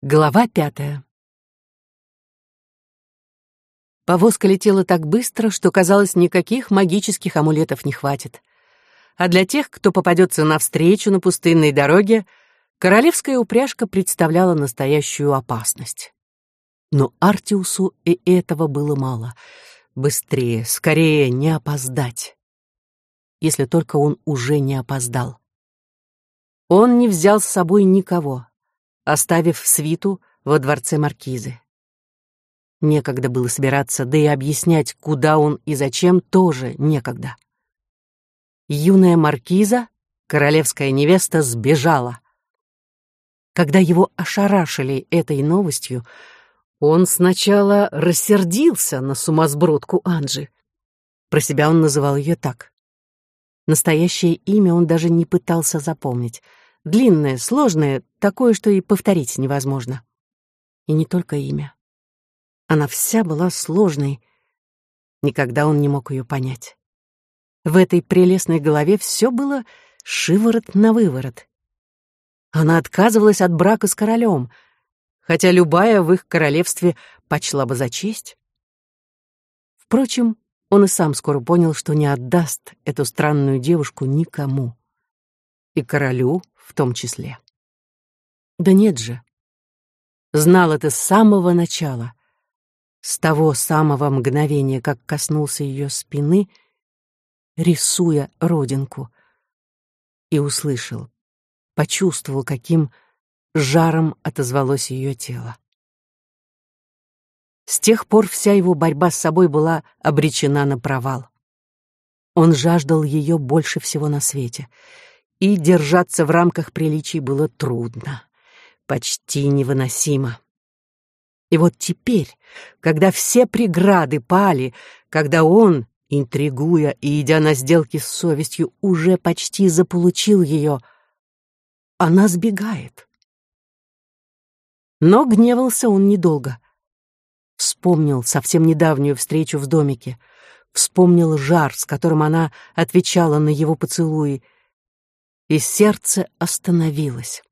Глава пятая. Повозка летела так быстро, что, казалось, никаких магических амулетов не хватит. А для тех, кто попадется навстречу на пустынной дороге, королевская упряжка представляла настоящую опасность. Но Артиусу и этого было мало. Быстрее, скорее, не опоздать. Если только он уже не опоздал. Он не взял с собой никого, оставив свиту во дворце маркизы. Некогда было собираться, да и объяснять, куда он и зачем, тоже некогда. Юная маркиза, королевская невеста, сбежала. Когда его ошарашили этой новостью, он сначала рассердился на сумасбродку Анжи. Про себя он называл ее так. Настоящее имя он даже не пытался запомнить — Длинное, сложное, такое, что и повторить невозможно. И не только имя. Она вся была сложной. Никогда он не мог ее понять. В этой прелестной голове все было шиворот на выворот. Она отказывалась от брака с королем, хотя любая в их королевстве почла бы за честь. Впрочем, он и сам скоро понял, что не отдаст эту странную девушку никому. И королю в том числе. Да нет же. Знал это с самого начала, с того самого мгновения, как коснулся ее спины, рисуя родинку, и услышал, почувствовал, каким жаром отозвалось ее тело. С тех пор вся его борьба с собой была обречена на провал. Он жаждал ее больше всего на свете — и держаться в рамках приличий было трудно, почти невыносимо. И вот теперь, когда все преграды пали, когда он, интригуя и идя на сделки с совестью, уже почти заполучил ее, она сбегает. Но гневался он недолго. Вспомнил совсем недавнюю встречу в домике, вспомнил жар, с которым она отвечала на его поцелуи, и сердце остановилось.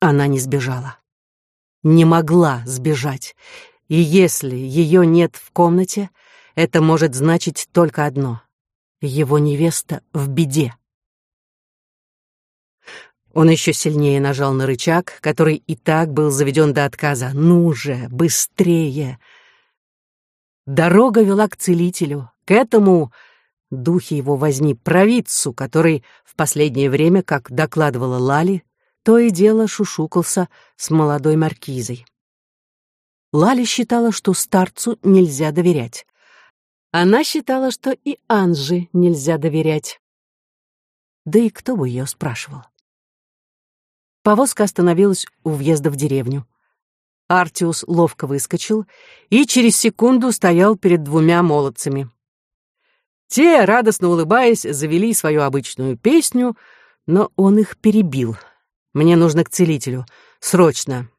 Она не сбежала. Не могла сбежать. И если ее нет в комнате, это может значить только одно — его невеста в беде. Он еще сильнее нажал на рычаг, который и так был заведен до отказа. «Ну же, быстрее!» Дорога вела к целителю, к этому духи его возьми провидцу, который в последнее время, как докладывала Лали, то и дело шушукался с молодой маркизой. Лали считала, что старцу нельзя доверять. Она считала, что и Анжи нельзя доверять. Да и кто бы ее спрашивал? Повозка остановилась у въезда в деревню. Артиус ловко выскочил и через секунду стоял перед двумя молодцами. Те, радостно улыбаясь, завели свою обычную песню, но он их перебил. «Мне нужно к целителю. Срочно!»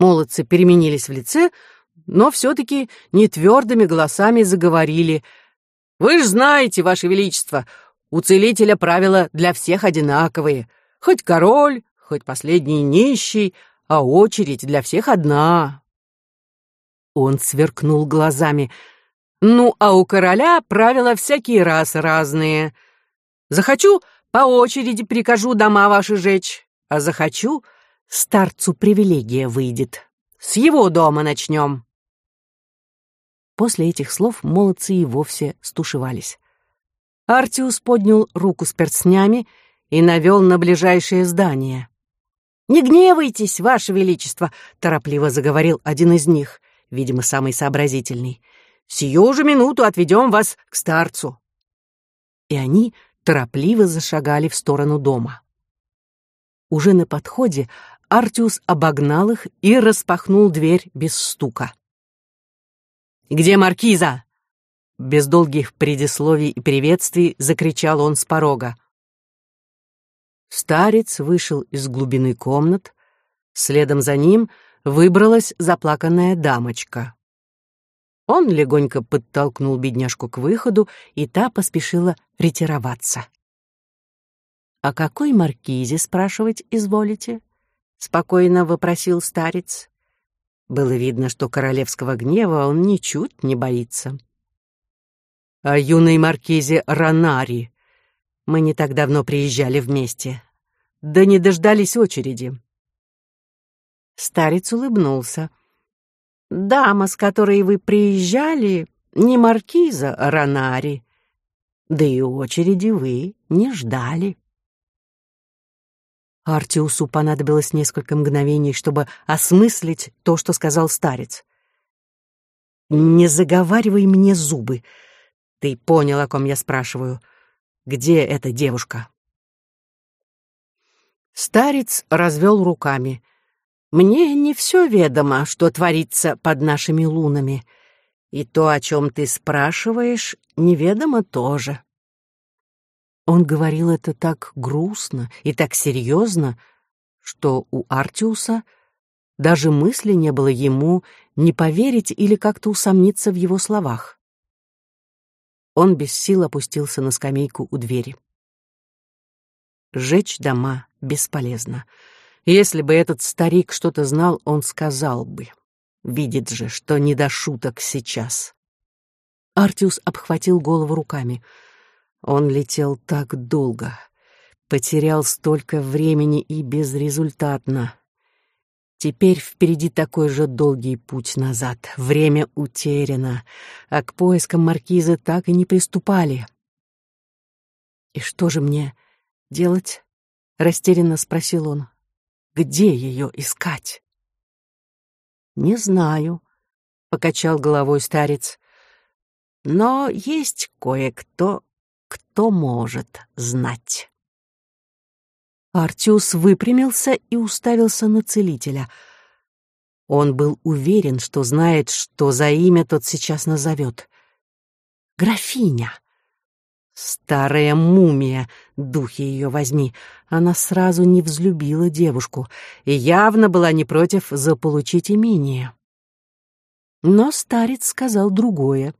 Молодцы переменились в лице, но все-таки нетвердыми голосами заговорили. «Вы ж знаете, Ваше Величество, у целителя правила для всех одинаковые. Хоть король, хоть последний нищий, а очередь для всех одна». Он сверкнул глазами — ну, а у короля правила всякие раз разные. Захочу, по очереди прикажу дома ваши жечь, а захочу, старцу привилегия выйдет. С его дома начнем. После этих слов молодцы и вовсе стушевались. Артиус поднял руку с перстнями и навел на ближайшее здание. «Не гневайтесь, ваше величество», — торопливо заговорил один из них, видимо, самый сообразительный. Сию же минуту отведем вас к старцу». И они торопливо зашагали в сторону дома. Уже на подходе Артиус обогнал их и распахнул дверь без стука. «Где маркиза?» Без долгих предисловий и приветствий закричал он с порога. Старец вышел из глубины комнат, следом за ним выбралась заплаканная дамочка. Он легонько подтолкнул бедняжку к выходу, и та поспешила ретироваться. «О какой маркизе, спрашивать, изволите?» спокойно вопросил старец. Было видно, что королевского гнева он ничуть не боится. О юной маркизе Ранари. Мы не так давно приезжали вместе. Да не дождались очереди. Старец улыбнулся. Дама, с которой вы приезжали, не маркиза Ранари. Да и очереди вы не ждали. Артиусу понадобилось несколько мгновений, чтобы осмыслить то, что сказал старец. «Не заговаривай мне зубы. Ты понял, о ком я спрашиваю. Где эта девушка?» Старец развел руками. «Мне не все ведомо, что творится под нашими лунами, и то, о чем ты спрашиваешь, неведомо тоже». Он говорил это так грустно и так серьезно, что у Артиуса даже мысли не было ему не поверить или как-то усомниться в его словах. Он без сил опустился на скамейку у двери. Жечь дома бесполезно. Если бы этот старик что-то знал, он сказал бы. Видит же, что не до шуток сейчас. Артиус обхватил голову руками — он летел так долго, потерял столько времени и безрезультатно. Теперь впереди такой же долгий путь назад. Время утеряно, а к поискам маркизы так и не приступали. «И что же мне делать?» — растерянно спросил он. «Где ее искать?» «Не знаю», — покачал головой старец. «Но есть кое-кто, кто может знать. Артиус выпрямился и уставился на целителя. Он был уверен, что знает, что за имя тот сейчас назовет. Графиня. Старая мумия, духи ее возьми. Она сразу не взлюбила девушку и явно была не против заполучить имение. Но старец сказал другое.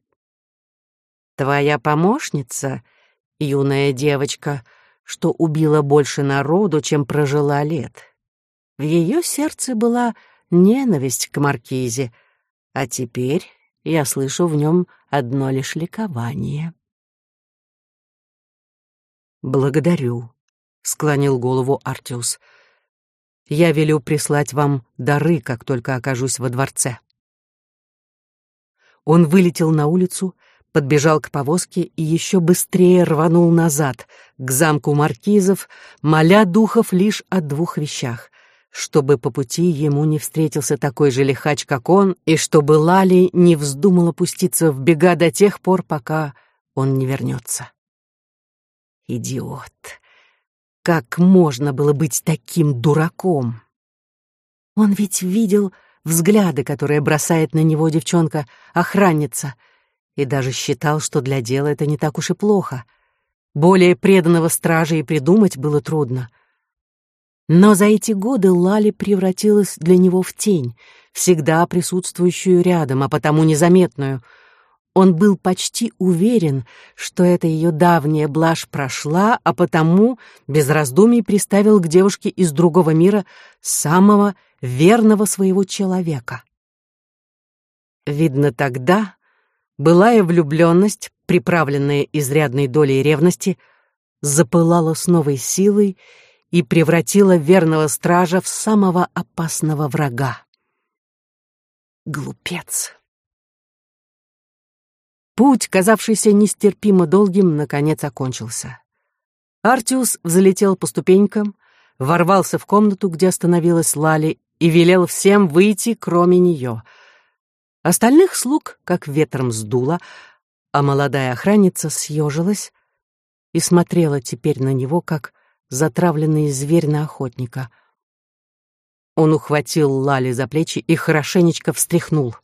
«Твоя помощница юная девочка, что убила больше народу, чем прожила лет. В ее сердце была ненависть к маркизе, а теперь я слышу в нем одно лишь ликование. «Благодарю», — склонил голову Артиус. «Я велю прислать вам дары, как только окажусь во дворце». Он вылетел на улицу, подбежал к повозке и еще быстрее рванул назад, к замку маркизов, моля духов лишь о двух вещах — чтобы по пути ему не встретился такой же лихач, как он, и чтобы Лали не вздумала пуститься в бега до тех пор, пока он не вернется. Идиот! Как можно было быть таким дураком? Он ведь видел взгляды, которые бросает на него девчонка-охранница — и даже считал, что для дела это не так уж и плохо. Более преданного стража и придумать было трудно. Но за эти годы Лали превратилась для него в тень, всегда присутствующую рядом, а потому незаметную. Он был почти уверен, что эта ее давняя блажь прошла, а потому без раздумий приставил к девушке из другого мира самого верного своего человека. Видно, тогда былая влюбленность, приправленная изрядной долей ревности, запылала с новой силой и превратила верного стража в самого опасного врага. Глупец. Путь, казавшийся нестерпимо долгим, наконец окончился. Артиус взлетел по ступенькам, ворвался в комнату, где остановилась Лали, и велел всем выйти, кроме нее — Остальных слуг как ветром сдуло, а молодая охранница съежилась и смотрела теперь на него, как затравленный зверь на охотника. Он ухватил Лали за плечи и хорошенечко встряхнул.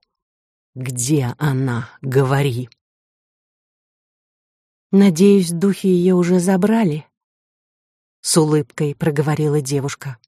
«Где она? Говори!» «Надеюсь, духи ее уже забрали?» — с улыбкой проговорила девушка.